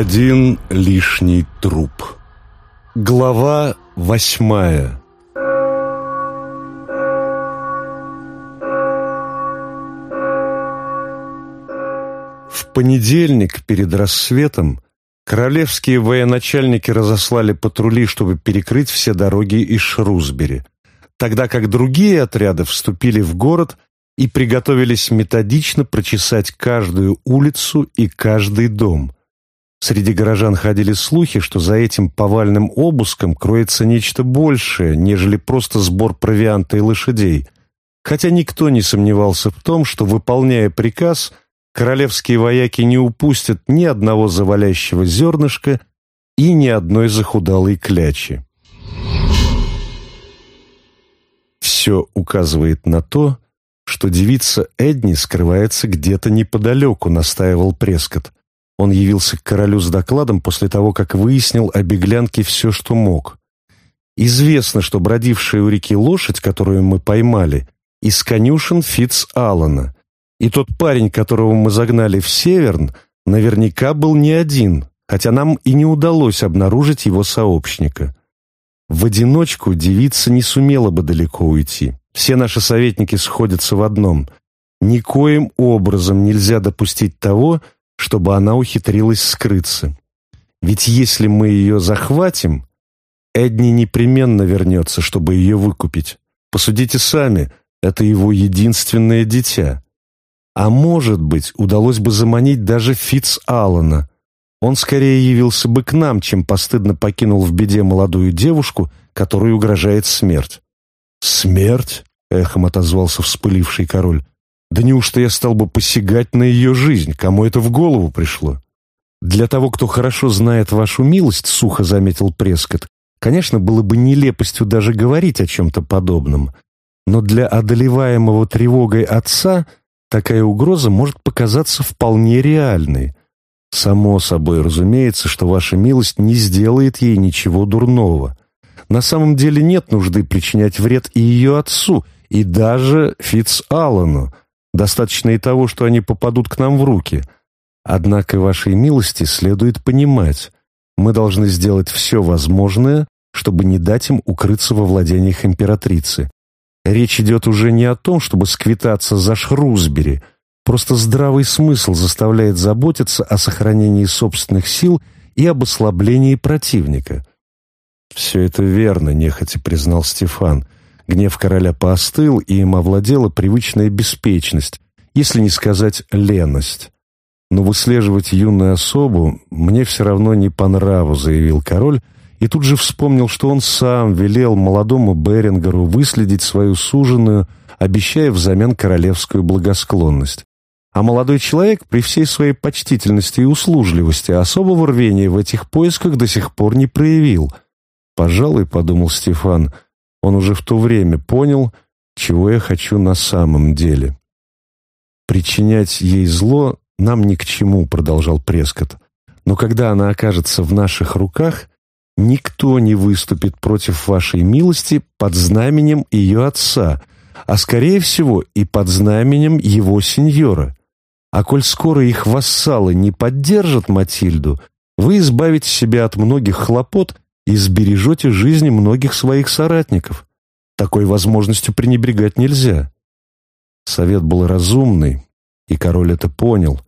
Один лишний труп. Глава восьмая. В понедельник перед рассветом королевские военачальники разослали патрули, чтобы перекрыть все дороги из Шрусбери, тогда как другие отряды вступили в город и приготовились методично прочесать каждую улицу и каждый дом – Среди горожан ходили слухи, что за этим повальным обыском кроется нечто большее, нежели просто сбор провианта и лошадей. Хотя никто не сомневался в том, что, выполняя приказ, королевские вояки не упустят ни одного завалящего зернышка и ни одной захудалой клячи. Все указывает на то, что девица Эдни скрывается где-то неподалеку, настаивал Прескотт. Он явился к королю с докладом после того, как выяснил о беглянке все, что мог. Известно, что бродившая у реки лошадь, которую мы поймали, из конюшен Фитц Аллана. И тот парень, которого мы загнали в Северн, наверняка был не один, хотя нам и не удалось обнаружить его сообщника. В одиночку девица не сумела бы далеко уйти. Все наши советники сходятся в одном. Никоим образом нельзя допустить того, чтобы она ухитрилась скрыться. Ведь если мы ее захватим, Эдни непременно вернется, чтобы ее выкупить. Посудите сами, это его единственное дитя. А может быть, удалось бы заманить даже Фитц Аллана. Он скорее явился бы к нам, чем постыдно покинул в беде молодую девушку, которой угрожает смерть. «Смерть?» — эхом отозвался вспыливший король. Да неужто я стал бы посягать на ее жизнь? Кому это в голову пришло? Для того, кто хорошо знает вашу милость, сухо заметил Прескотт, конечно, было бы нелепостью даже говорить о чем-то подобном. Но для одолеваемого тревогой отца такая угроза может показаться вполне реальной. Само собой разумеется, что ваша милость не сделает ей ничего дурного. На самом деле нет нужды причинять вред и ее отцу, и даже Фитц Аллану, Достаточно и того, что они попадут к нам в руки. Однако вашей милости следует понимать, мы должны сделать все возможное, чтобы не дать им укрыться во владениях императрицы. Речь идет уже не о том, чтобы сквитаться за Шрусбери, просто здравый смысл заставляет заботиться о сохранении собственных сил и об ослаблении противника. «Все это верно», — нехотя признал Стефан — Гнев короля поостыл, и им овладела привычная беспечность, если не сказать леность. «Но выслеживать юную особу мне все равно не по нраву», — заявил король, и тут же вспомнил, что он сам велел молодому Берингеру выследить свою суженую, обещая взамен королевскую благосклонность. А молодой человек при всей своей почтительности и услужливости особого рвения в этих поисках до сих пор не проявил. «Пожалуй», — подумал Стефан, — он уже в то время понял, чего я хочу на самом деле. «Причинять ей зло нам ни к чему», — продолжал Прескотт. «Но когда она окажется в наших руках, никто не выступит против вашей милости под знаменем ее отца, а, скорее всего, и под знаменем его сеньора. А коль скоро их вассалы не поддержат Матильду, вы избавите себя от многих хлопот и сбережете жизни многих своих соратников. Такой возможностью пренебрегать нельзя. Совет был разумный, и король это понял.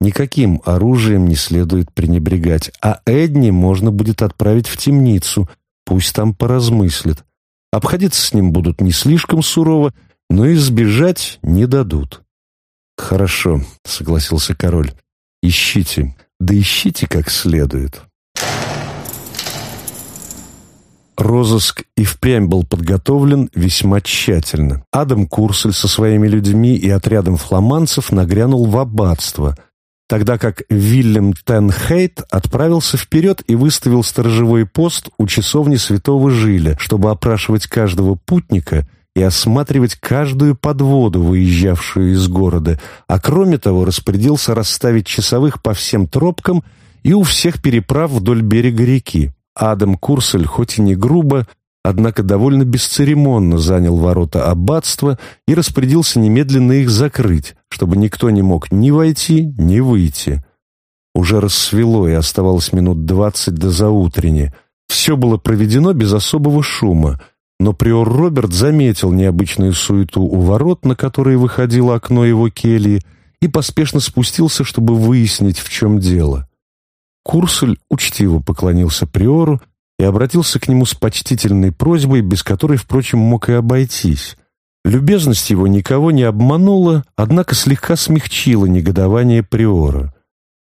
Никаким оружием не следует пренебрегать, а Эдни можно будет отправить в темницу, пусть там поразмыслит. Обходиться с ним будут не слишком сурово, но и сбежать не дадут. «Хорошо», — согласился король. «Ищите, да ищите как следует». Розыск и впрямь был подготовлен весьма тщательно. Адам Курсель со своими людьми и отрядом фламандцев нагрянул в аббатство, тогда как Вильям Тенхейт отправился вперед и выставил сторожевой пост у часовни святого Жиля, чтобы опрашивать каждого путника и осматривать каждую подводу, выезжавшую из города, а кроме того распорядился расставить часовых по всем тропкам и у всех переправ вдоль берега реки. Адам Курсель, хоть и не грубо, однако довольно бесцеремонно занял ворота аббатства и распорядился немедленно их закрыть, чтобы никто не мог ни войти, ни выйти. Уже рассвело, и оставалось минут двадцать до заутрени. Все было проведено без особого шума, но приор Роберт заметил необычную суету у ворот, на которые выходило окно его кельи, и поспешно спустился, чтобы выяснить, в чем дело. Курсель учтиво поклонился приору и обратился к нему с почтительной просьбой, без которой, впрочем, мог и обойтись. Любезность его никого не обманула, однако слегка смягчила негодование приора.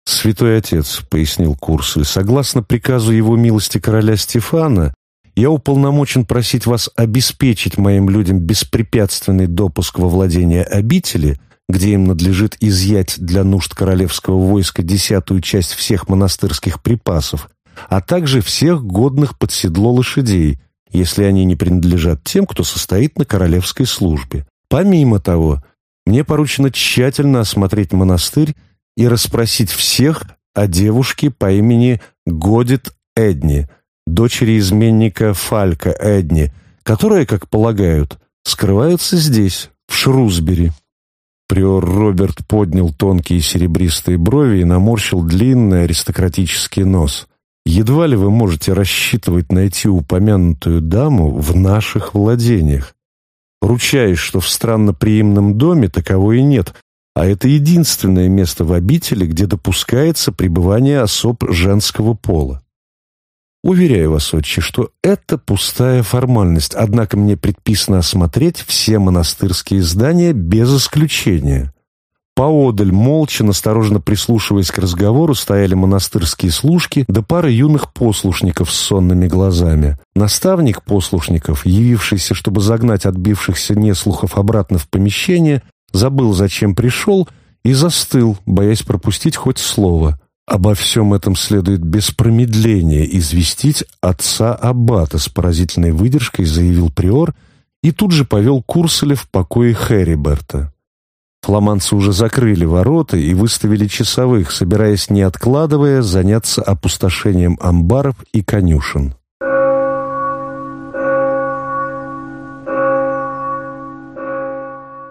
«Святой отец», — пояснил Курсель, — «согласно приказу его милости короля Стефана, я уполномочен просить вас обеспечить моим людям беспрепятственный допуск во владение обители, где им надлежит изъять для нужд королевского войска десятую часть всех монастырских припасов, а также всех годных под седло лошадей, если они не принадлежат тем, кто состоит на королевской службе. Помимо того, мне поручено тщательно осмотреть монастырь и расспросить всех о девушке по имени Годит Эдни, дочери изменника Фалька Эдни, которая, как полагают, скрывается здесь, в Шрусбери. Приор Роберт поднял тонкие серебристые брови и наморщил длинный аристократический нос. Едва ли вы можете рассчитывать найти упомянутую даму в наших владениях. Ручаюсь, что в странноприимном доме таковой и нет, а это единственное место в обители, где допускается пребывание особ женского пола. Уверяю вас, отче, что это пустая формальность, однако мне предписано осмотреть все монастырские здания без исключения. Поодаль, молча, настороженно прислушиваясь к разговору, стояли монастырские служки да пара юных послушников с сонными глазами. Наставник послушников, явившийся, чтобы загнать отбившихся неслухов обратно в помещение, забыл, зачем пришел, и застыл, боясь пропустить хоть слово. Обо всем этом следует без промедления известить отца Аббата с поразительной выдержкой, заявил приор, и тут же повел Курселя в покое Хэриберта. Фламанцы уже закрыли ворота и выставили часовых, собираясь, не откладывая, заняться опустошением амбаров и конюшен.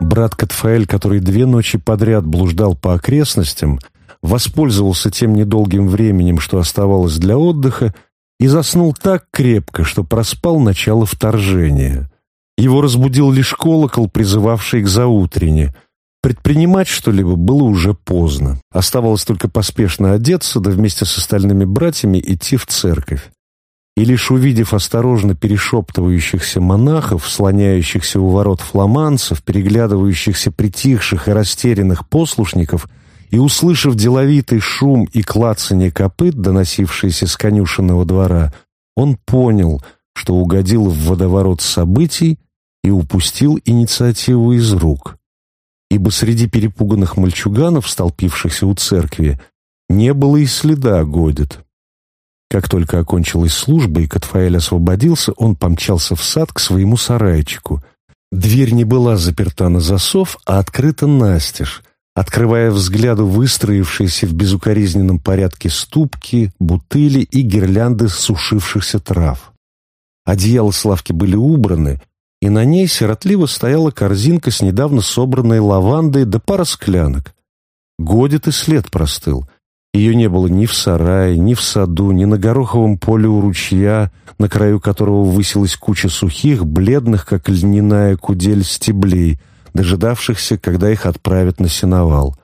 Брат Катфаэль, который две ночи подряд блуждал по окрестностям, воспользовался тем недолгим временем, что оставалось для отдыха, и заснул так крепко, что проспал начало вторжения. Его разбудил лишь колокол, призывавший к заутрене — Предпринимать что-либо было уже поздно. Оставалось только поспешно одеться, да вместе с остальными братьями идти в церковь. И лишь увидев осторожно перешептывающихся монахов, слоняющихся у ворот фламанцев, переглядывающихся притихших и растерянных послушников, и услышав деловитый шум и клацанье копыт, доносившиеся с конюшенного двора, он понял, что угодил в водоворот событий и упустил инициативу из рук ибо среди перепуганных мальчуганов, столпившихся у церкви, не было и следа Годит. Как только окончилась служба и Катфаэль освободился, он помчался в сад к своему сарайчику. Дверь не была заперта на засов, а открыта настежь, открывая взгляду выстроившиеся в безукоризненном порядке ступки, бутыли и гирлянды сушившихся трав. Одеяла с лавки были убраны, и на ней сиротливо стояла корзинка с недавно собранной лавандой да пара склянок. Годит и след простыл. Ее не было ни в сарае, ни в саду, ни на гороховом поле у ручья, на краю которого высилась куча сухих, бледных, как льняная кудель, стеблей, дожидавшихся, когда их отправят на сеновал.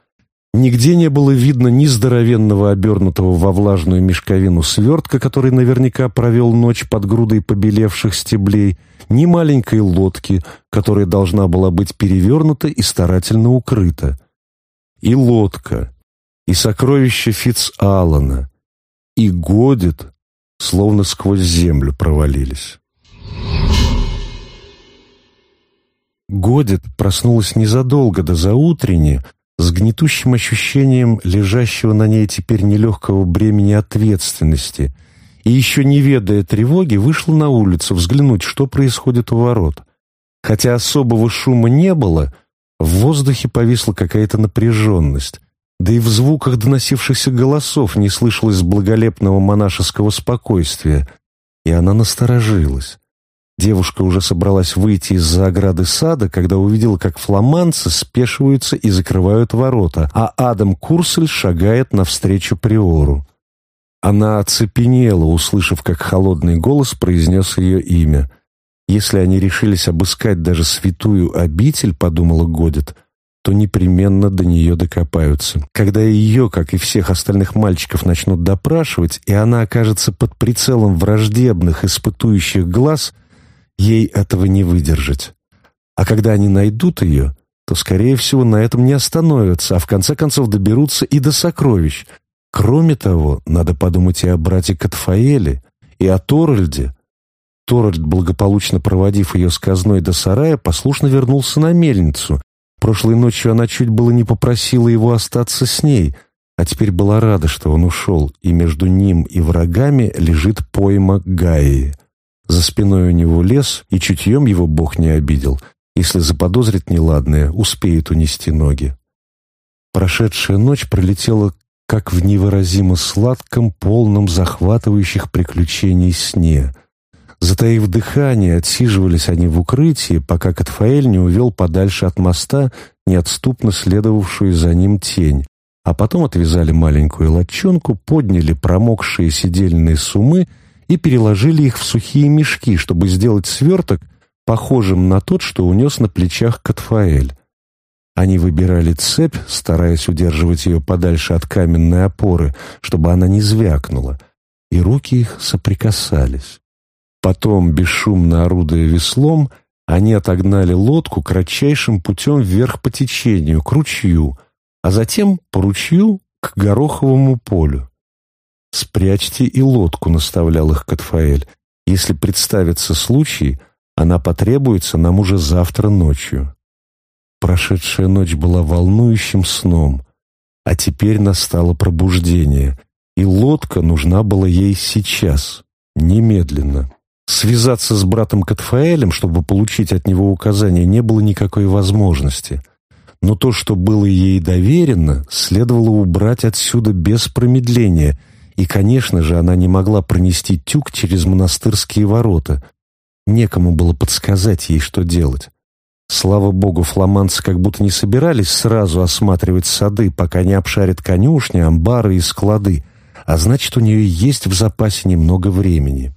Нигде не было видно ни здоровенного обернутого во влажную мешковину свертка, который наверняка провел ночь под грудой побелевших стеблей, ни маленькой лодки, которая должна была быть перевернута и старательно укрыта. И лодка, и сокровища Фитц-Аллана, и Годит, словно сквозь землю провалились. Годит проснулась незадолго до заутренни, с гнетущим ощущением лежащего на ней теперь нелегкого бремени ответственности, и еще не ведая тревоги, вышла на улицу взглянуть, что происходит у ворот. Хотя особого шума не было, в воздухе повисла какая-то напряженность, да и в звуках доносившихся голосов не слышалось благолепного монашеского спокойствия, и она насторожилась. Девушка уже собралась выйти из-за ограды сада, когда увидела, как фламанцы спешиваются и закрывают ворота, а Адам Курсель шагает навстречу Приору. Она оцепенела, услышав, как холодный голос произнес ее имя. «Если они решились обыскать даже святую обитель, — подумала Годит, — то непременно до нее докопаются. Когда ее, как и всех остальных мальчиков, начнут допрашивать, и она окажется под прицелом враждебных, испытующих глаз — Ей этого не выдержать. А когда они найдут ее, то, скорее всего, на этом не остановятся, а в конце концов доберутся и до сокровищ. Кроме того, надо подумать и о брате Катфаэле, и о Торальде. Торальд, благополучно проводив ее с казной до сарая, послушно вернулся на мельницу. Прошлой ночью она чуть было не попросила его остаться с ней, а теперь была рада, что он ушел, и между ним и врагами лежит пойма Гаи. За спиной у него лес, и чутьем его Бог не обидел. Если заподозрит неладное, успеет унести ноги. Прошедшая ночь пролетела как в невыразимо сладком, полном захватывающих приключений сне. Затаив дыхание, отсиживались они в укрытии, пока Катфаэль не увел подальше от моста неотступно следовавшую за ним тень, а потом отвязали маленькую лодчонку, подняли промокшие сидельные сумы и переложили их в сухие мешки, чтобы сделать сверток, похожим на тот, что унес на плечах Катфаэль. Они выбирали цепь, стараясь удерживать ее подальше от каменной опоры, чтобы она не звякнула, и руки их соприкасались. Потом, бесшумно орудуя веслом, они отогнали лодку кратчайшим путем вверх по течению, к ручью, а затем по ручью к гороховому полю. «Спрячьте и лодку», — наставлял их Катфаэль. «Если представится случай, она потребуется нам уже завтра ночью». Прошедшая ночь была волнующим сном, а теперь настало пробуждение, и лодка нужна была ей сейчас, немедленно. Связаться с братом Катфаэлем, чтобы получить от него указания, не было никакой возможности. Но то, что было ей доверено, следовало убрать отсюда без промедления — и, конечно же, она не могла пронести тюк через монастырские ворота. Некому было подсказать ей, что делать. Слава богу, фламандцы как будто не собирались сразу осматривать сады, пока не обшарят конюшни, амбары и склады, а значит, у нее есть в запасе немного времени.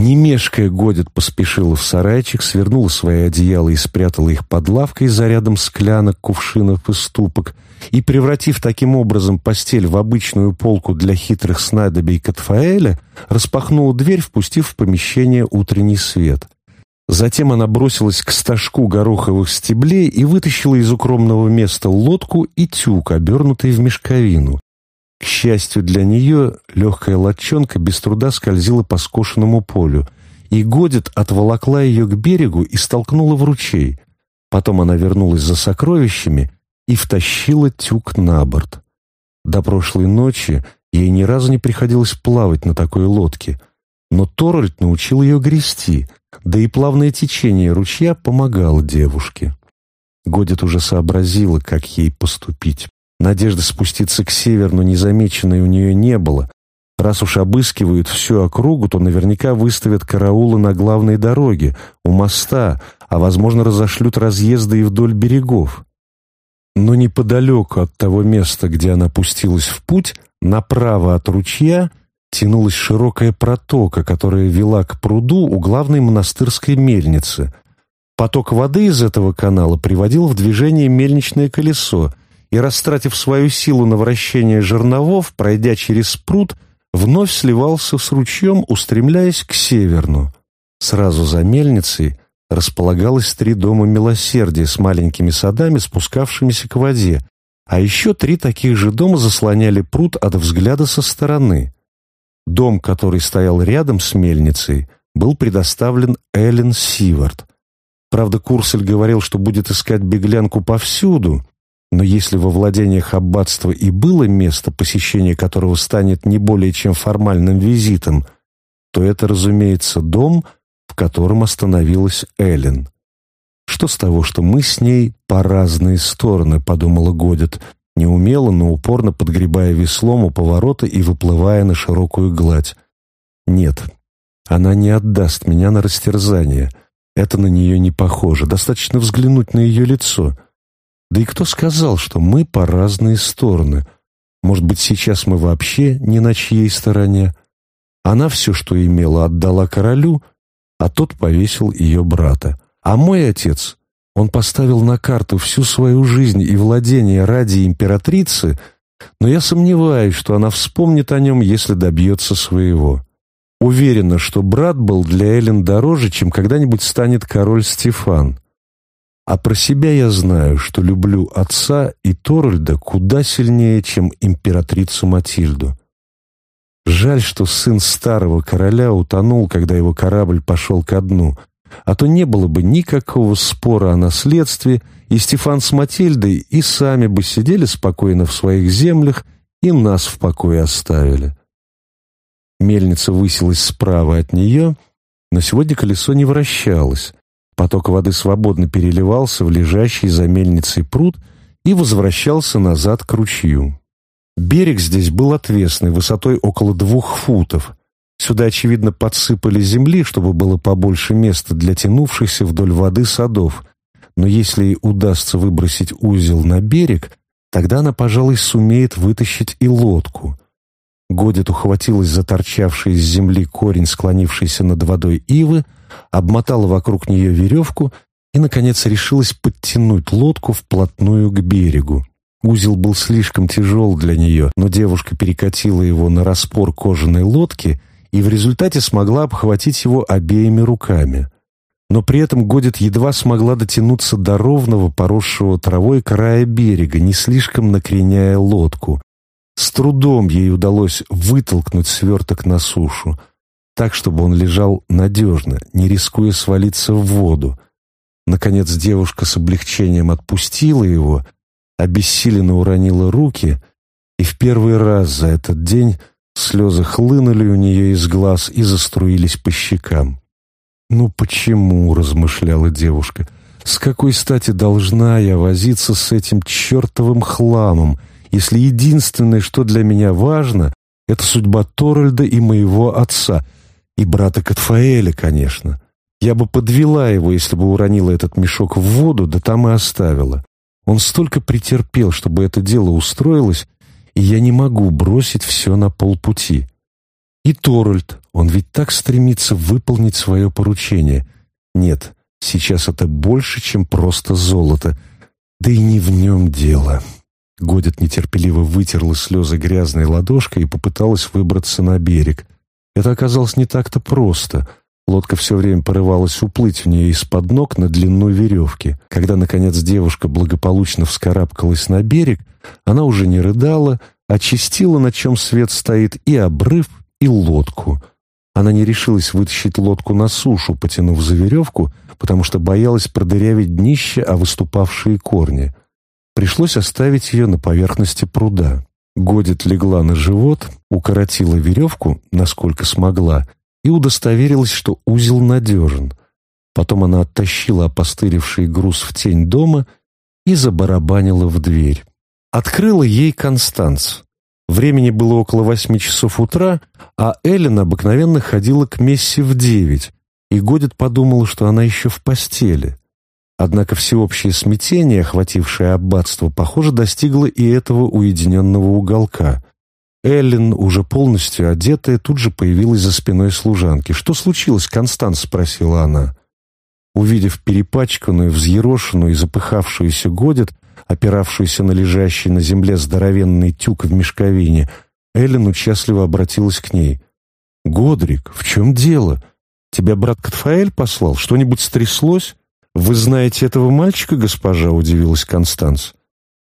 Не мешкая, Годит поспешила в сарайчик, свернула свои одеяла и спрятала их под лавкой за рядом склянок, кувшинов и ступок — и, превратив таким образом постель в обычную полку для хитрых снадобий Катфаэля, распахнула дверь, впустив в помещение утренний свет. Затем она бросилась к стажку гороховых стеблей и вытащила из укромного места лодку и тюк, обернутый в мешковину. К счастью для нее, легкая лодчонка без труда скользила по скошенному полю, и Годит отволокла ее к берегу и столкнула в ручей. Потом она вернулась за сокровищами и втащила тюк на борт. До прошлой ночи ей ни разу не приходилось плавать на такой лодке, но Торальд научил ее грести, да и плавное течение ручья помогало девушке. Годит уже сообразила, как ей поступить. Надежды спуститься к северу незамеченной у нее не было. Раз уж обыскивают всю округу, то наверняка выставят караулы на главной дороге, у моста, а, возможно, разошлют разъезды и вдоль берегов. Но неподалеку от того места, где она пустилась в путь, направо от ручья тянулась широкая протока, которая вела к пруду у главной монастырской мельницы. Поток воды из этого канала приводил в движение мельничное колесо, и, растратив свою силу на вращение жерновов, пройдя через пруд, вновь сливался с ручьем, устремляясь к северну. Сразу за мельницей располагалось три дома милосердия с маленькими садами, спускавшимися к воде, а еще три таких же дома заслоняли пруд от взгляда со стороны. Дом, который стоял рядом с мельницей, был предоставлен Эллен Сивард. Правда, Курсель говорил, что будет искать беглянку повсюду, но если во владениях аббатства и было место, посещения которого станет не более чем формальным визитом, то это, разумеется, дом — в котором остановилась Эллен. «Что с того, что мы с ней по разные стороны», — подумала Годит, неумело, но упорно подгребая веслом у поворота и выплывая на широкую гладь. «Нет, Она не отдаст меня на растерзание. Это на нее не похоже. Достаточно взглянуть на ее лицо. Да и кто сказал, что мы по разные стороны? Может быть, сейчас мы вообще не на чьей стороне? Она все, что имела, отдала королю, а тот повесил ее брата. А мой отец, он поставил на карту всю свою жизнь и владение ради императрицы, но я сомневаюсь, что она вспомнит о нем, если добьется своего. Уверена, что брат был для Эллен дороже, чем когда-нибудь станет король Стефан. А про себя я знаю, что люблю отца и Торальда куда сильнее, чем императрицу Матильду. Жаль, что сын старого короля утонул, когда его корабль пошел ко дну, а то не было бы никакого спора о наследстве, и Стефан с Матильдой и сами бы сидели спокойно в своих землях и нас в покое оставили. Мельница высилась справа от нее, но сегодня колесо не вращалось. Поток воды свободно переливался в лежащий за мельницей пруд и возвращался назад к ручью. Берег здесь был отвесный, высотой около двух футов. Сюда, очевидно, подсыпали земли, чтобы было побольше места для тянувшихся вдоль воды садов. Но если удастся выбросить узел на берег, тогда она, пожалуй, сумеет вытащить и лодку. Годит ухватилась за торчавший из земли корень, склонившийся над водой ивы, обмотала вокруг нее веревку и, наконец, решилась подтянуть лодку вплотную к берегу. Узел был слишком тяжел для нее, но девушка перекатила его на распор кожаной лодки и в результате смогла обхватить его обеими руками. Но при этом Годит едва смогла дотянуться до ровного, поросшего травой края берега, не слишком накреняя лодку. С трудом ей удалось вытолкнуть сверток на сушу, так, чтобы он лежал надежно, не рискуя свалиться в воду. Наконец девушка с облегчением отпустила его, обессиленно уронила руки, и в первый раз за этот день слезы хлынули у нее из глаз и заструились по щекам. «Ну почему?» — размышляла девушка. «С какой стати должна я возиться с этим чертовым хламом?» Если единственное, что для меня важно, это судьба Торальда и моего отца, и брата Катфаэля, конечно. Я бы подвела его, если бы уронила этот мешок в воду, да там и оставила. Он столько претерпел, чтобы это дело устроилось, и я не могу бросить все на полпути. И Торальд, он ведь так стремится выполнить свое поручение. Нет, сейчас это больше, чем просто золото. Да и не в нем дело». Годит нетерпеливо вытерла слезы грязной ладошкой и попыталась выбраться на берег. Это оказалось не так-то просто. Лодка все время порывалась уплыть в нее из-под ног на длину веревки. Когда, наконец, девушка благополучно вскарабкалась на берег, она уже не рыдала, очистила, на чем свет стоит, и обрыв, и лодку. Она не решилась вытащить лодку на сушу, потянув за веревку, потому что боялась продырявить днище о выступавшие корни. Пришлось оставить ее на поверхности пруда. Годит легла на живот, укоротила веревку, насколько смогла, и удостоверилась, что узел надежен. Потом она оттащила опостылевший груз в тень дома и забарабанила в дверь. Открыла ей Констанц. Времени было около восьми часов утра, а Эллен обыкновенно ходила к Месси в девять, и Годит подумала, что она еще в постели. Однако всеобщее смятение, охватившее аббатство, похоже, достигло и этого уединенного уголка. Эллен, уже полностью одетая, тут же появилась за спиной служанки. «Что случилось, Констанс?» — спросила она. Увидев перепачканную, взъерошенную и запыхавшуюся Годит, опиравшуюся на лежащий на земле здоровенный тюк в мешковине, Эллен участливо обратилась к ней. «Годрик, в чем дело? Тебя брат Катфаэль послал? Что-нибудь стряслось?» «Вы знаете этого мальчика, госпожа?» — удивилась Констанс.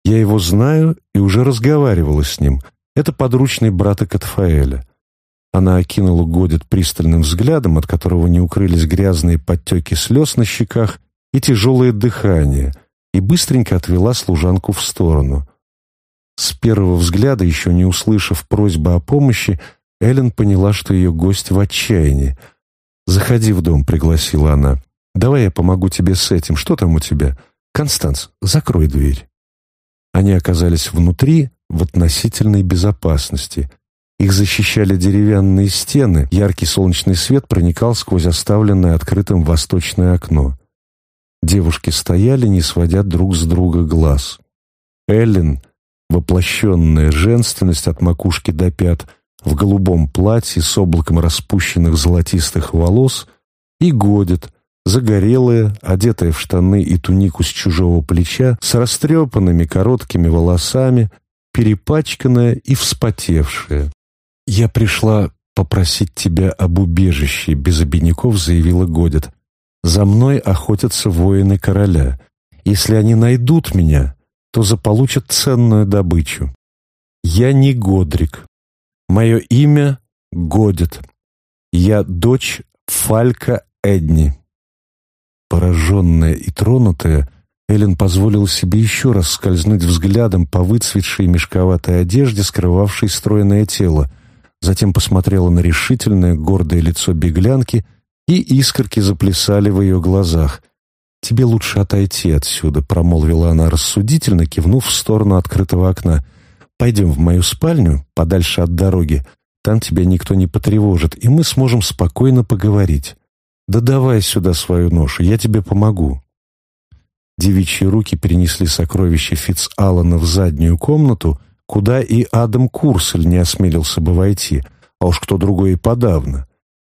«Я его знаю и уже разговаривала с ним. Это подручный брата Катфаэля». Она окинула Годит пристальным взглядом, от которого не укрылись грязные подтеки слез на щеках и тяжелое дыхание, и быстренько отвела служанку в сторону. С первого взгляда, еще не услышав просьбы о помощи, Эллен поняла, что ее гость в отчаянии. «Заходи в дом», — пригласила она. Давай я помогу тебе с этим. Что там у тебя? Констанс, закрой дверь». Они оказались внутри, в относительной безопасности, Их защищали деревянные стены, яркий солнечный свет проникал сквозь оставленное открытым восточное окно. Девушки стояли, не сводя друг с друга глаз. Эллен, воплощенная женственность от макушки до пят, в голубом платье с облаком распущенных золотистых волос, и Годит, загорелая, одетая в штаны и тунику с чужого плеча, с растрепанными короткими волосами, перепачканная и вспотевшая. «Я пришла попросить тебя об убежище», — без обиняков заявила Годит. «За мной охотятся воины короля. Если они найдут меня, то заполучат ценную добычу. Я не Годрик. Мое имя — Годит. Я дочь Фалька Эдни». Пораженная и тронутая, Эллен позволила себе еще раз скользнуть взглядом по выцветшей мешковатой одежде, скрывавшей стройное тело — затем посмотрела на решительное, гордое лицо беглянки, и искорки заплясали в ее глазах. «Тебе лучше отойти отсюда», — промолвила она рассудительно, кивнув в сторону открытого окна. «Пойдем в мою спальню, подальше от дороги. Там тебя никто не потревожит, и мы сможем спокойно поговорить. Да давай сюда свою ношу, я тебе помогу». Девичьи руки перенесли сокровища Фитц-Аллана в заднюю комнату — куда и Адам Курсель не осмелился бы войти, а уж кто другой и подавно.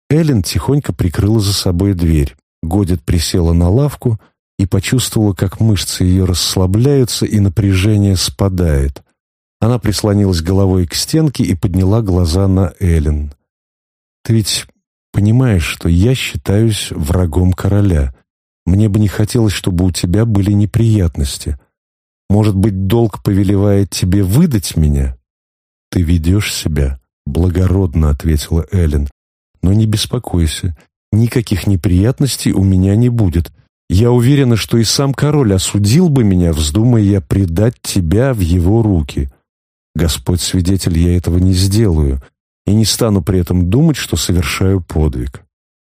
Эллен тихонько прикрыла за собой дверь. Годит присела на лавку и почувствовала, как мышцы ее расслабляются и напряжение спадает. Она прислонилась головой к стенке и подняла глаза на Эллен. «Ты ведь понимаешь, что я считаюсь врагом короля. Мне бы не хотелось, чтобы у тебя были неприятности. Может быть, долг повелевает тебе выдать меня? Ты ведешь себя благородно, ответила Эллен. Но не беспокойся, никаких неприятностей у меня не будет. Я уверена, что и сам король осудил бы меня, вздумая я предать тебя в его руки. Господь свидетель, я этого не сделаю, и не стану при этом думать, что совершаю подвиг.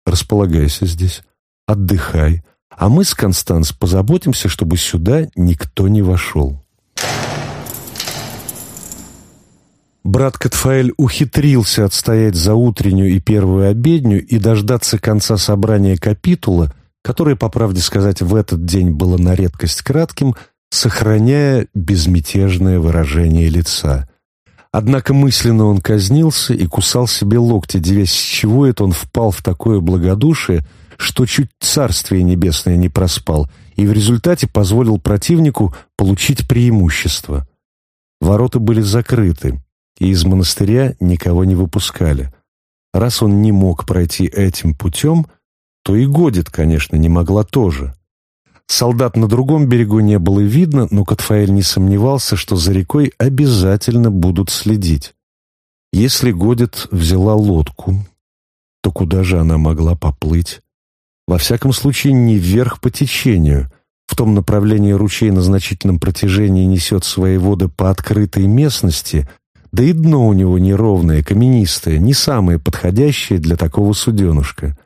Располагайся здесь, отдыхай, а мы с Констанс позаботимся, чтобы сюда никто не вошел. Брат Катфаэль ухитрился отстоять за утреннюю и первую обедню и дождаться конца собрания капитула, которое, по правде сказать, в этот день было на редкость кратким, сохраняя безмятежное выражение лица. Однако мысленно он казнился и кусал себе локти, девясь, с чего это он впал в такое благодушие, что чуть Царствие Небесное не проспал и в результате позволил противнику получить преимущество. Ворота были закрыты, и из монастыря никого не выпускали. Раз он не мог пройти этим путем, то и Годит, конечно, не могла тоже. Солдат на другом берегу не было видно, но Катфаэль не сомневался, что за рекой обязательно будут следить. Если Годит взяла лодку, то куда же она могла поплыть? Во всяком случае, не вверх по течению. В том направлении ручей на значительном протяжении несет свои воды по открытой местности, да и дно у него неровное, каменистое, не самое подходящее для такого суденышка.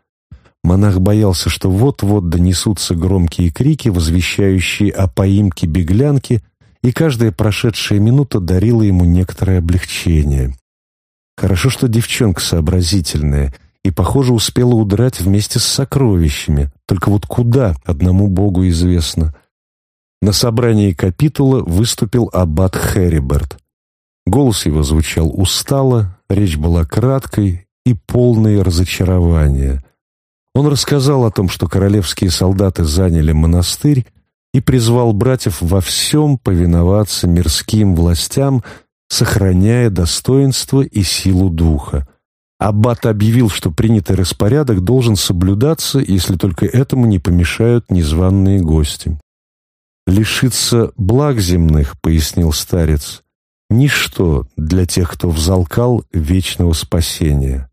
Монах боялся, что вот-вот донесутся громкие крики, возвещающие о поимке беглянки, и каждая прошедшая минута дарила ему некоторое облегчение. Хорошо, что девчонка сообразительная — и, похоже, успела удрать вместе с сокровищами. Только вот куда, одному Богу известно. На собрании капитула выступил аббат Хэриберт. Голос его звучал устало, речь была краткой и полной разочарования. Он рассказал о том, что королевские солдаты заняли монастырь и призвал братьев во всем повиноваться мирским властям, сохраняя достоинство и силу духа. Аббат объявил, что принятый распорядок должен соблюдаться, если только этому не помешают незваные гости. «Лишиться благ земных», — пояснил старец, — «ничто для тех, кто взалкал вечного спасения».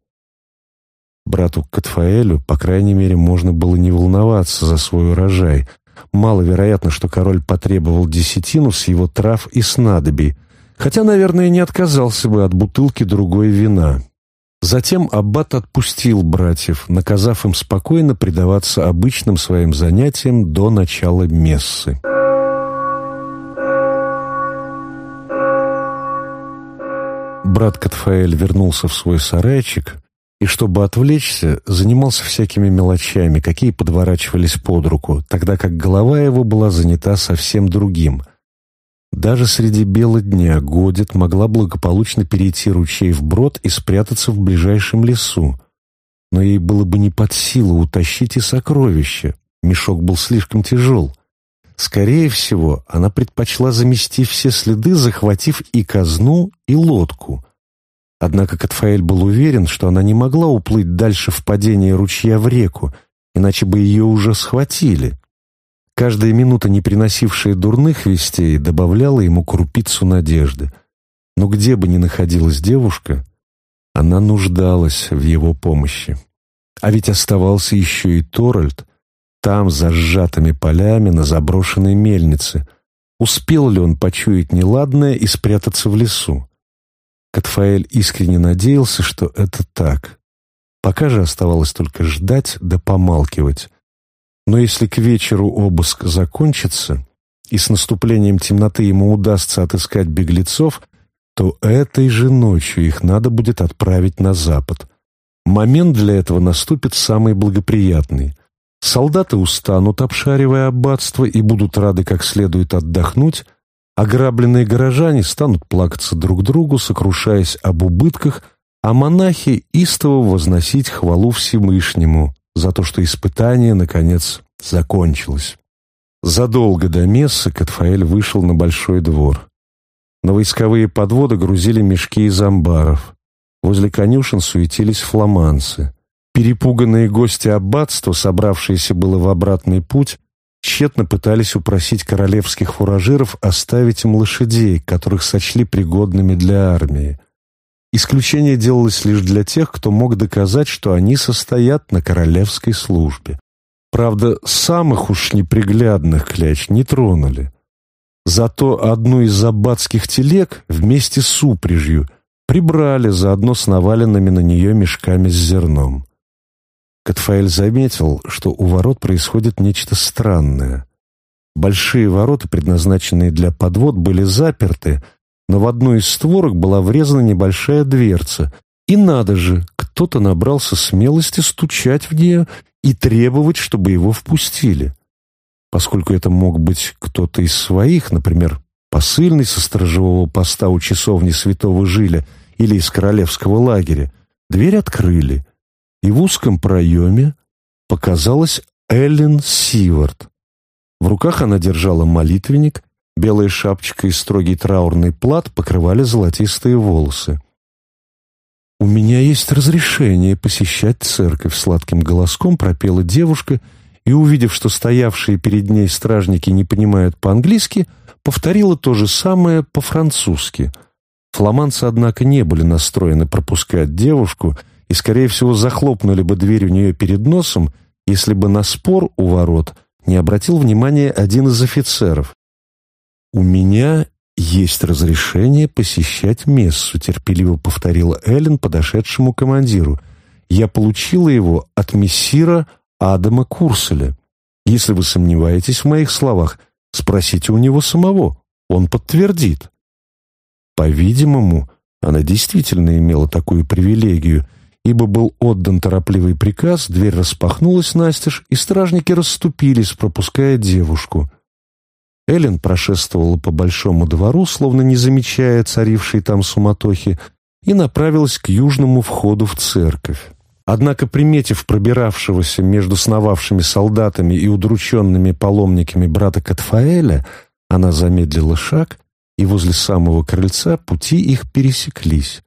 Брату Катфаэлю, по крайней мере, можно было не волноваться за свой урожай. Маловероятно, что король потребовал десятину с его трав и снадобий, хотя, наверное, не отказался бы от бутылки другой вина. Затем аббат отпустил братьев, наказав им спокойно предаваться обычным своим занятиям до начала мессы. брат Катфаэль вернулся в свой сарайчик и, чтобы отвлечься, занимался всякими мелочами, какие подворачивались под руку, тогда как голова его была занята совсем другим. Даже среди бела дня Годит могла благополучно перейти ручей вброд и спрятаться в ближайшем лесу. Но ей было бы не под силу утащить и сокровища. Мешок был слишком тяжел. Скорее всего, она предпочла замести все следы, захватив и казну, и лодку. Однако Катфаэль был уверен, что она не могла уплыть дальше впадения ручья в реку, иначе бы ее уже схватили. Каждая минута, не приносившая дурных вестей, добавляла ему крупицу надежды. Но где бы ни находилась девушка, она нуждалась в его помощи. А ведь оставался еще и Торальд, там, за сжатыми полями, на заброшенной мельнице. Успел ли он почуять неладное и спрятаться в лесу? Катфаэль искренне надеялся, что это так. Пока же оставалось только ждать да помалкивать. Но если к вечеру обыск закончится, и с наступлением темноты ему удастся отыскать беглецов, то этой же ночью их надо будет отправить на запад. Момент для этого наступит самый благоприятный. Солдаты устанут, обшаривая аббатство, и будут рады как следует отдохнуть, ограбленные горожане станут плакаться друг другу, сокрушаясь об убытках, а монахи истово возносить хвалу Всевышнему за то, что испытание, наконец, закончилось. Задолго до мессы Катфаэль вышел на большой двор. На войсковые подводы грузили мешки из амбаров. Возле конюшен суетились фламанцы. Перепуганные гости аббатства, собравшиеся было в обратный путь, тщетно пытались упросить королевских фуражиров оставить им лошадей, которых сочли пригодными для армии. Исключение делалось лишь для тех, кто мог доказать, что они состоят на королевской службе. Правда, самых уж неприглядных кляч не тронули. Зато одну из аббатских телег вместе с упряжью прибрали заодно с наваленными на нее мешками с зерном. Катфаэль заметил, что у ворот происходит нечто странное. Большие ворота, предназначенные для подвод, были заперты, но в одну из створок была врезана небольшая дверца. И надо же, кто-то набрался смелости стучать в нее и требовать, чтобы его впустили. Поскольку это мог быть кто-то из своих, например, посыльный со сторожевого поста у часовни святого Жиля или из королевского лагеря, дверь открыли — и в узком проеме показалась Эллен Сивард. В руках она держала молитвенник, белая шапочка и строгий траурный плат покрывали золотистые волосы. «У меня есть разрешение посещать церковь», — сладким голоском пропела девушка и, увидев, что стоявшие перед ней стражники не понимают по-английски, повторила то же самое по-французски. Фламанцы, однако, не были настроены пропускать девушку — и, скорее всего, захлопнули бы дверь у нее перед носом, если бы на спор у ворот не обратил внимания один из офицеров. «У меня есть разрешение посещать мессу», — терпеливо повторила Эллен подошедшему командиру. «Я получила его от мессира Адама Курселя. Если вы сомневаетесь в моих словах, спросите у него самого, он подтвердит». По-видимому, она действительно имела такую привилегию — ибо был отдан торопливый приказ, дверь распахнулась настежь, и стражники расступились, пропуская девушку. Эллен прошествовала по большому двору, словно не замечая царившей там суматохи, и направилась к южному входу в церковь. Однако, приметив пробиравшегося между сновавшими солдатами и удрученными паломниками брата Катфаэля, она замедлила шаг, и возле самого крыльца пути их пересеклись.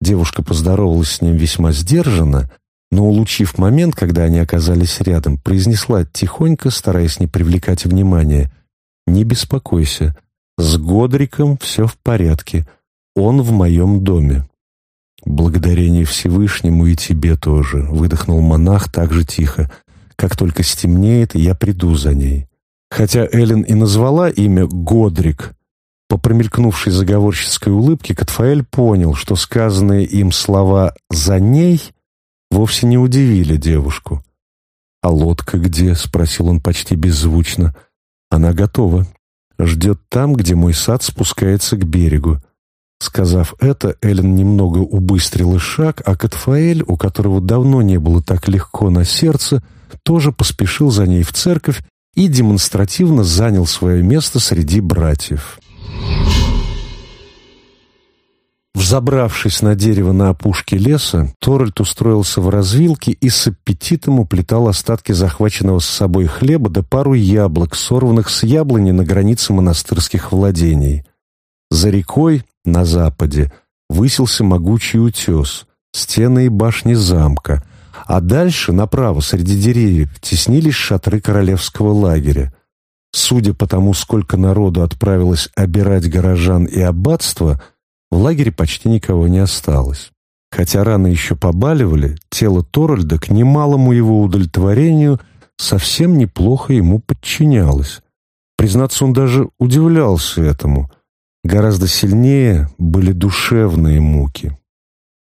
Девушка поздоровалась с ним весьма сдержанно, но, улучив момент, когда они оказались рядом, произнесла тихонько, стараясь не привлекать внимания, «Не беспокойся, с Годриком все в порядке, он в моем доме». «Благодарение Всевышнему и тебе тоже», — выдохнул монах так же тихо. «Как только стемнеет, я приду за ней». Хотя Эллен и назвала имя Годрик, по промелькнувшей заговорческой улыбке Катфаэль понял, что сказанные им слова «за ней» вовсе не удивили девушку. «А лодка где?» — спросил он почти беззвучно. «Она готова. Ждет там, где мой сад спускается к берегу. Сказав это, Эллен немного убыстрила шаг, а Катфаэль, у которого давно не было так легко на сердце, тоже поспешил за ней в церковь и демонстративно занял свое место среди братьев. Взобравшись на дерево на опушке леса, Торальд устроился в развилке и с аппетитом уплетал остатки захваченного с собой хлеба да пару яблок, сорванных с яблони на границе монастырских владений. За рекой, на западе, высился могучий утес, стены и башни замка, а дальше, направо, среди деревьев, теснились шатры королевского лагеря. Судя по тому, сколько народу отправилось обирать горожан и аббатство – в лагере почти никого не осталось. Хотя раны еще побаливали, тело Торальда к немалому его удовлетворению совсем неплохо ему подчинялось. Признаться, он даже удивлялся этому. Гораздо сильнее были душевные муки.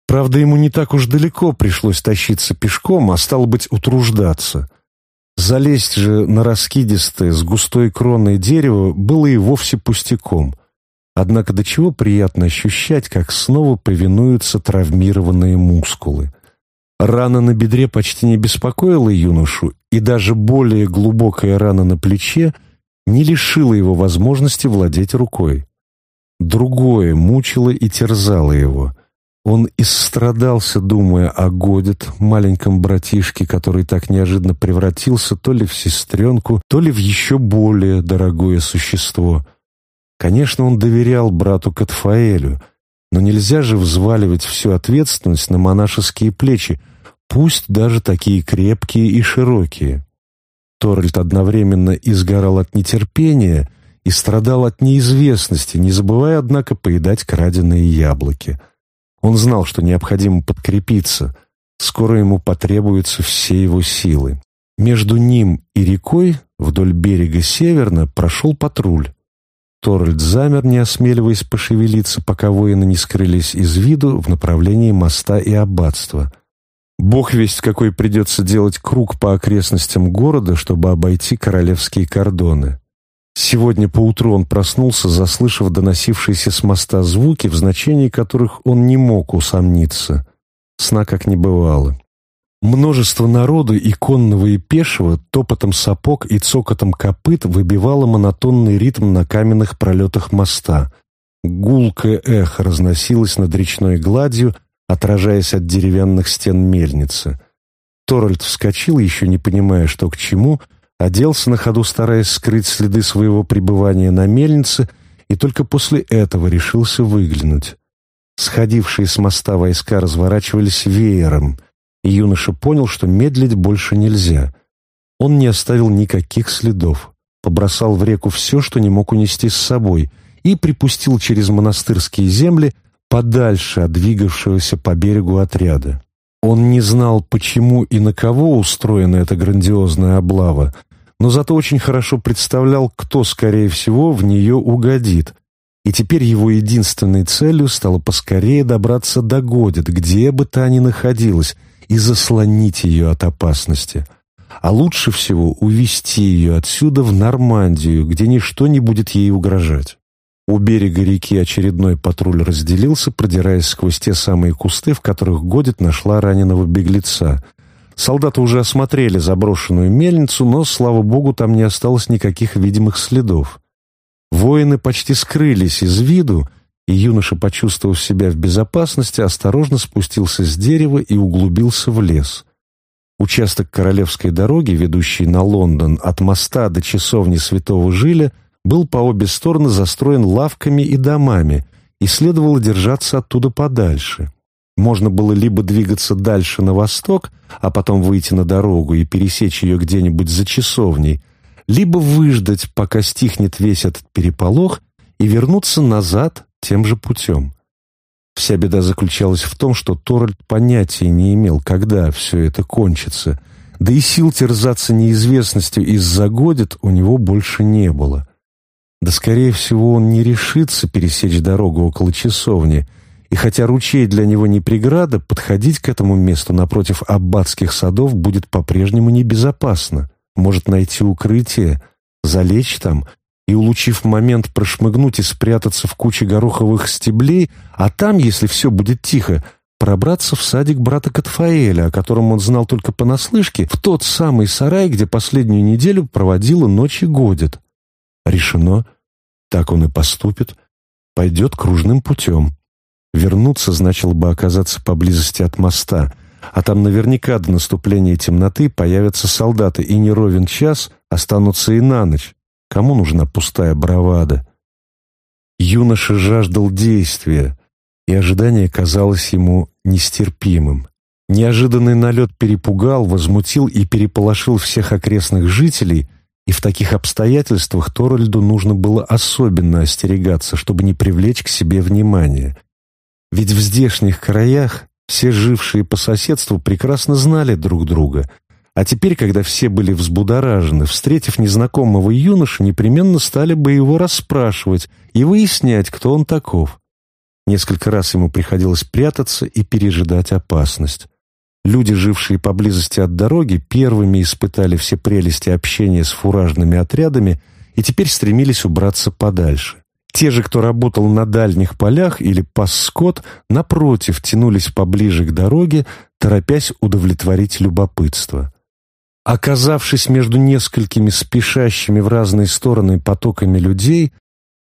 Правда, ему не так уж далеко пришлось тащиться пешком, а стало быть, утруждаться. Залезть же на раскидистое с густой кроной дерево было и вовсе пустяком. Однако до чего приятно ощущать, как снова повинуются травмированные мускулы. Рана на бедре почти не беспокоила юношу, и даже более глубокая рана на плече не лишила его возможности владеть рукой. Другое мучило и терзало его. Он истрадался, думая о Годит, маленьком братишке, который так неожиданно превратился то ли в сестренку, то ли в еще более дорогое существо — Конечно, он доверял брату Катфаэлю, но нельзя же взваливать всю ответственность на монашеские плечи, пусть даже такие крепкие и широкие. Торальд одновременно изгорал от нетерпения и страдал от неизвестности, не забывая, однако, поедать краденые яблоки. Он знал, что необходимо подкрепиться, скоро ему потребуются все его силы. Между ним и рекой вдоль берега северно прошел патруль. Торальд замер, не осмеливаясь пошевелиться, пока воины не скрылись из виду в направлении моста и аббатства. Бог весть, какой придется делать круг по окрестностям города, чтобы обойти королевские кордоны. Сегодня поутру он проснулся, заслышав доносившиеся с моста звуки, в значении которых он не мог усомниться. Сна как не бывало. Множество народу, и конного, и пешего, топотом сапог и цокотом копыт выбивало монотонный ритм на каменных пролетах моста. Гулкое эхо разносилось над речной гладью, отражаясь от деревянных стен мельницы. Торальд вскочил, еще не понимая, что к чему, оделся на ходу, стараясь скрыть следы своего пребывания на мельнице, и только после этого решился выглянуть. Сходившие с моста войска разворачивались веером — и юноша понял, что медлить больше нельзя. Он не оставил никаких следов, побросал в реку все, что не мог унести с собой, и припустил через монастырские земли подальше от двигавшегося по берегу отряда. Он не знал, почему и на кого устроена эта грандиозная облава, но зато очень хорошо представлял, кто, скорее всего, в нее угодит, и теперь его единственной целью стало поскорее добраться до Годит, где бы та ни находилась, и заслонить ее от опасности. А лучше всего увести ее отсюда в Нормандию, где ничто не будет ей угрожать. У берега реки очередной патруль разделился, продираясь сквозь те самые кусты, в которых Годит нашла раненого беглеца. Солдаты уже осмотрели заброшенную мельницу, но, слава богу, там не осталось никаких видимых следов. Воины почти скрылись из виду, и юноша, почувствовав себя в безопасности, осторожно спустился с дерева и углубился в лес. Участок Королевской дороги, ведущий на Лондон от моста до часовни Святого Жиля, был по обе стороны застроен лавками и домами, и следовало держаться оттуда подальше. Можно было либо двигаться дальше на восток, а потом выйти на дорогу и пересечь ее где-нибудь за часовней, либо выждать, пока стихнет весь этот переполох, и вернуться назад тем же путем. Вся беда заключалась в том, что Торальд понятия не имел, когда все это кончится, да и сил терзаться неизвестностью из-за годит у него больше не было. Да, скорее всего, он не решится пересечь дорогу около часовни, и хотя ручей для него не преграда, подходить к этому месту напротив аббатских садов будет по-прежнему небезопасно. Может найти укрытие, залечь там и, улучив момент, прошмыгнуть и спрятаться в куче гороховых стеблей, а там, если все будет тихо, пробраться в садик брата Катфаэля, о котором он знал только понаслышке, в тот самый сарай, где последнюю неделю проводила ночь и годит. Решено. Так он и поступит. Пойдет кружным путем. Вернуться значило бы оказаться поблизости от моста, а там наверняка до наступления темноты появятся солдаты, и не ровен час останутся и на ночь. Кому нужна пустая бравада? Юноша жаждал действия, и ожидание казалось ему нестерпимым. Неожиданный налет перепугал, возмутил и переполошил всех окрестных жителей, и в таких обстоятельствах Торальду нужно было особенно остерегаться, чтобы не привлечь к себе внимание. Ведь в здешних краях все жившие по соседству прекрасно знали друг друга, а теперь, когда все были взбудоражены, встретив незнакомого юношу, непременно стали бы его расспрашивать и выяснять, кто он таков. Несколько раз ему приходилось прятаться и пережидать опасность. Люди, жившие поблизости от дороги, первыми испытали все прелести общения с фуражными отрядами и теперь стремились убраться подальше. Те же, кто работал на дальних полях или пас скот, напротив, тянулись поближе к дороге, торопясь удовлетворить любопытство. Оказавшись между несколькими спешащими в разные стороны потоками людей,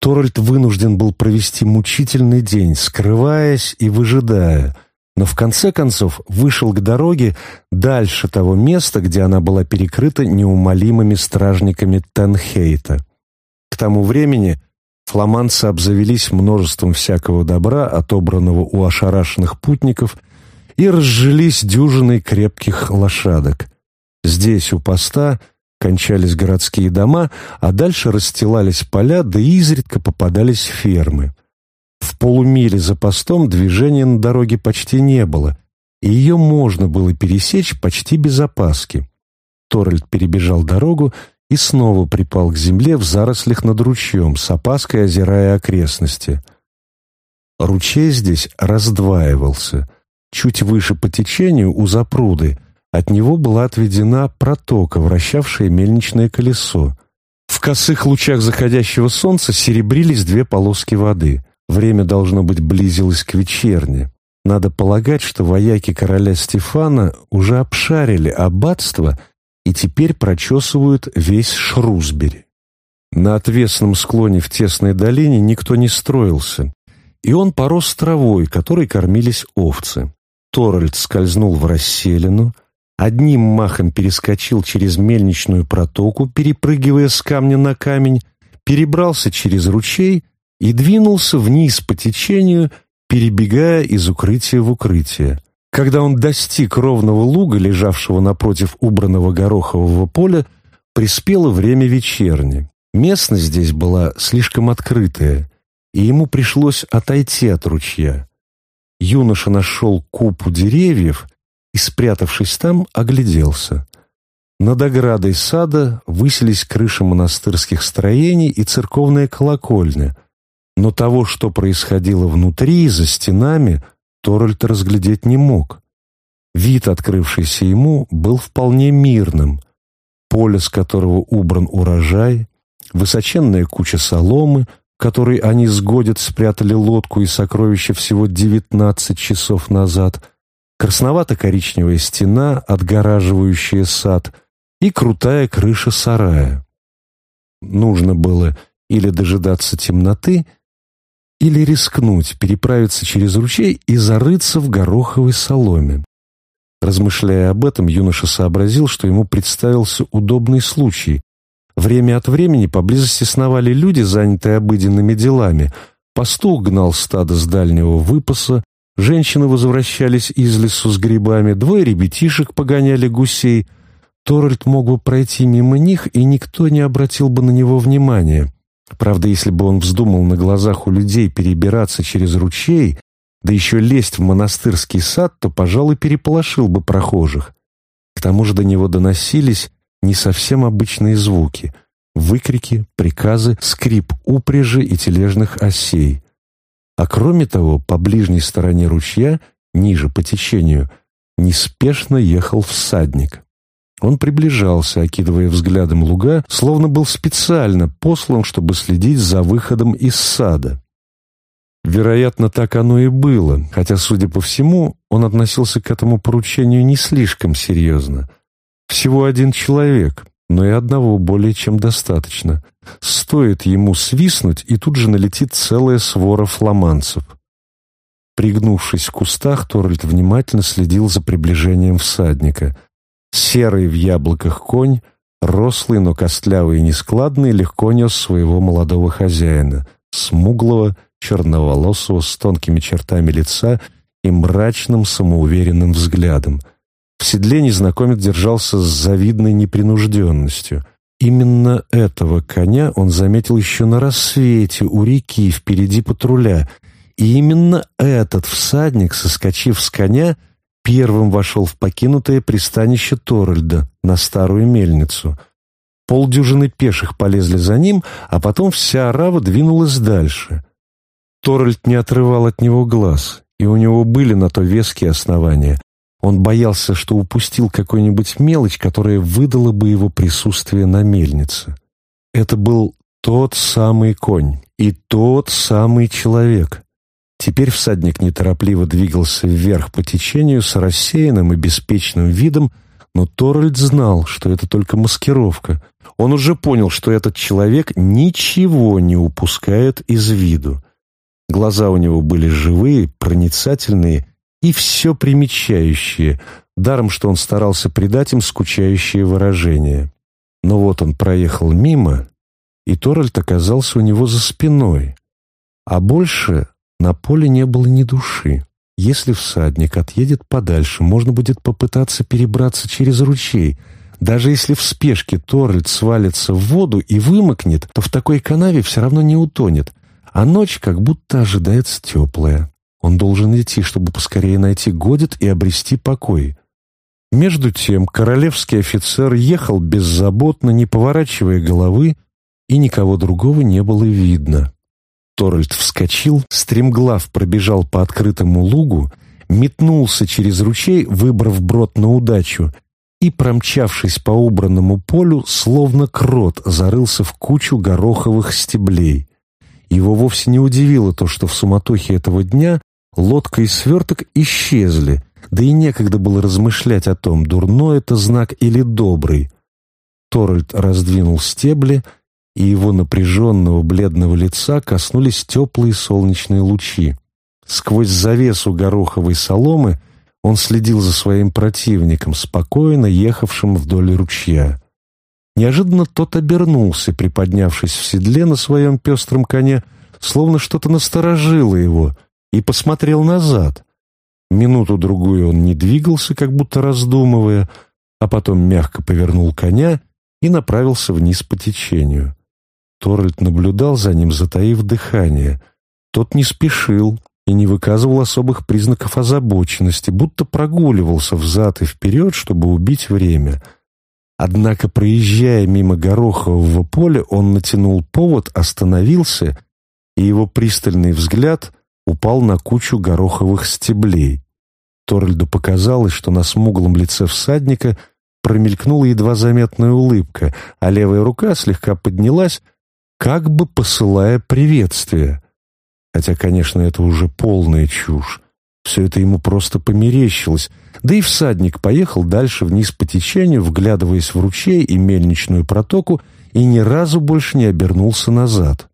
Торальд вынужден был провести мучительный день, скрываясь и выжидая, но в конце концов вышел к дороге дальше того места, где она была перекрыта неумолимыми стражниками Тенхейта. К тому времени фламандцы обзавелись множеством всякого добра, отобранного у ошарашенных путников, и разжились дюжиной крепких лошадок. Здесь, у поста, кончались городские дома, а дальше расстилались поля, да изредка попадались фермы. В полумиле за постом движения на дороге почти не было, и ее можно было пересечь почти без опаски. Торальд перебежал дорогу и снова припал к земле в зарослях над ручьем, с опаской озирая окрестности. Ручей здесь раздваивался. Чуть выше по течению, у запруды, от него была отведена протока, вращавшая мельничное колесо. В косых лучах заходящего солнца серебрились две полоски воды. Время, должно быть, близилось к вечерне. Надо полагать, что вояки короля Стефана уже обшарили аббатство и теперь прочесывают весь Шрусбери. На отвесном склоне в тесной долине никто не строился, и он порос травой, которой кормились овцы. Торальд скользнул в расселину, одним махом перескочил через мельничную протоку, перепрыгивая с камня на камень, перебрался через ручей и двинулся вниз по течению, перебегая из укрытия в укрытие. Когда он достиг ровного луга, лежавшего напротив убранного горохового поля, приспело время вечерни. Местность здесь была слишком открытая, и ему пришлось отойти от ручья. Юноша нашел купу деревьев и, спрятавшись там, огляделся. Над оградой сада высились крыши монастырских строений и церковная колокольня, но того, что происходило внутри, за стенами, Торальд разглядеть не мог. Вид, открывшийся ему, был вполне мирным. Поле, с которого убран урожай, высоченная куча соломы, которой они с Годит спрятали лодку и сокровища всего девятнадцать часов назад — красновато-коричневая стена, отгораживающая сад, и крутая крыша сарая. Нужно было или дожидаться темноты, или рискнуть, переправиться через ручей и зарыться в гороховой соломе. Размышляя об этом, юноша сообразил, что ему представился удобный случай. Время от времени поблизости сновали люди, занятые обыденными делами. Пастух гнал стадо с дальнего выпаса, Женщины возвращались из лесу с грибами, двое ребятишек погоняли гусей. Торальд мог бы пройти мимо них, и никто не обратил бы на него внимания. Правда, если бы он вздумал на глазах у людей перебираться через ручей, да еще лезть в монастырский сад, то, пожалуй, переполошил бы прохожих. К тому же до него доносились не совсем обычные звуки — выкрики, приказы, скрип упряжи и тележных осей. А кроме того, по ближней стороне ручья, ниже по течению, неспешно ехал всадник. Он приближался, окидывая взглядом луга, словно был специально послан, чтобы следить за выходом из сада. Вероятно, так оно и было, хотя, судя по всему, он относился к этому поручению не слишком серьезно. Всего один человек, но и одного более чем достаточно. Стоит ему свистнуть, и тут же налетит целая свора фламанцев. Пригнувшись в кустах, Торвальд внимательно следил за приближением всадника. Серый в яблоках конь, рослый, но костлявый и нескладный, легко нес своего молодого хозяина, смуглого, черноволосого, с тонкими чертами лица и мрачным самоуверенным взглядом. В седле незнакомец держался с завидной непринужденностью. Именно этого коня он заметил еще на рассвете у реки впереди патруля, и именно этот всадник, соскочив с коня, первым вошел в покинутое пристанище Торальда на старую мельницу. Полдюжины пеших полезли за ним, а потом вся орава двинулась дальше. Торальд не отрывал от него глаз, и у него были на то веские основания. Он боялся, что упустил какую-нибудь мелочь, которая выдала бы его присутствие на мельнице. Это был тот самый конь и тот самый человек. Теперь всадник неторопливо двигался вверх по течению с рассеянным и беспечным видом, но Торальд знал, что это только маскировка. Он уже понял, что этот человек ничего не упускает из виду. Глаза у него были живые, проницательные и все примечающие, даром, что он старался придать им скучающее выражение. Но вот он проехал мимо, и Торальд оказался у него за спиной. А больше на поле не было ни души. Если всадник отъедет подальше, можно будет попытаться перебраться через ручей. Даже если в спешке Торальд свалится в воду и вымокнет, то в такой канаве все равно не утонет а ночь как будто ожидается теплая. Он должен идти, чтобы поскорее найти Годит и обрести покой. Между тем королевский офицер ехал беззаботно, не поворачивая головы, и никого другого не было видно. Торальд вскочил, стремглав пробежал по открытому лугу, метнулся через ручей, выбрав брод на удачу, и, промчавшись по убранному полю, словно крот, зарылся в кучу гороховых стеблей. Его вовсе не удивило то, что в суматохе этого дня лодка и сверток исчезли, да и некогда было размышлять о том, дурной это знак или добрый. Торальд раздвинул стебли, и его напряженного бледного лица коснулись теплые солнечные лучи. Сквозь завесу гороховой соломы он следил за своим противником, спокойно ехавшим вдоль ручья. Неожиданно тот обернулся, приподнявшись в седле на своем пестром коне, словно что-то насторожило его, и посмотрел назад. Минуту-другую он не двигался, как будто раздумывая, а потом мягко повернул коня и направился вниз по течению. Торальд наблюдал за ним, затаив дыхание. Тот не спешил и не выказывал особых признаков озабоченности, будто прогуливался взад и вперед, чтобы убить время — Однако, проезжая мимо горохового поля, он натянул повод, остановился, и его пристальный взгляд упал на кучу гороховых стеблей. Торальду показалось, что на смуглом лице всадника промелькнула едва заметная улыбка, а левая рука слегка поднялась, как бы посылая приветствие. Хотя, конечно, это уже полная чушь. Все это ему просто померещилось. Да и всадник поехал дальше вниз по течению, вглядываясь в ручей и мельничную протоку, и ни разу больше не обернулся назад.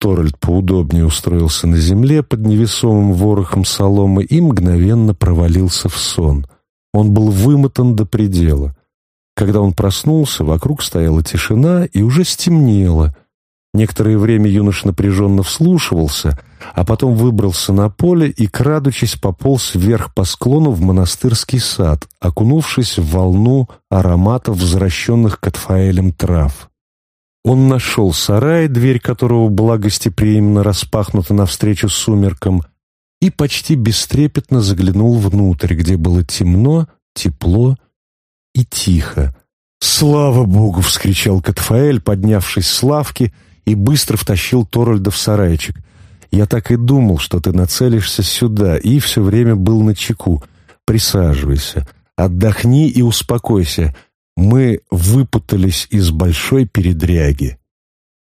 Торальд поудобнее устроился на земле под невесомым ворохом соломы и мгновенно провалился в сон. Он был вымотан до предела. Когда он проснулся, вокруг стояла тишина и уже стемнело — Некоторое время юноша напряженно вслушивался, а потом выбрался на поле и, крадучись, пополз вверх по склону в монастырский сад, окунувшись в волну ароматов возвращенных Катфаэлем трав. Он нашел сарай, дверь которого была гостеприимно распахнута навстречу сумеркам, и почти бестрепетно заглянул внутрь, где было темно, тепло и тихо. «Слава Богу!» — вскричал Катфаэль, поднявшись с лавки — и быстро втащил Торольда в сарайчик. «Я так и думал, что ты нацелишься сюда, и все время был на чеку. Присаживайся, отдохни и успокойся. Мы выпутались из большой передряги.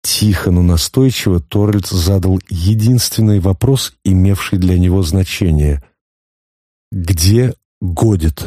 Тихо, но настойчиво Торальд задал единственный вопрос, имевший для него значение. «Где Годит?»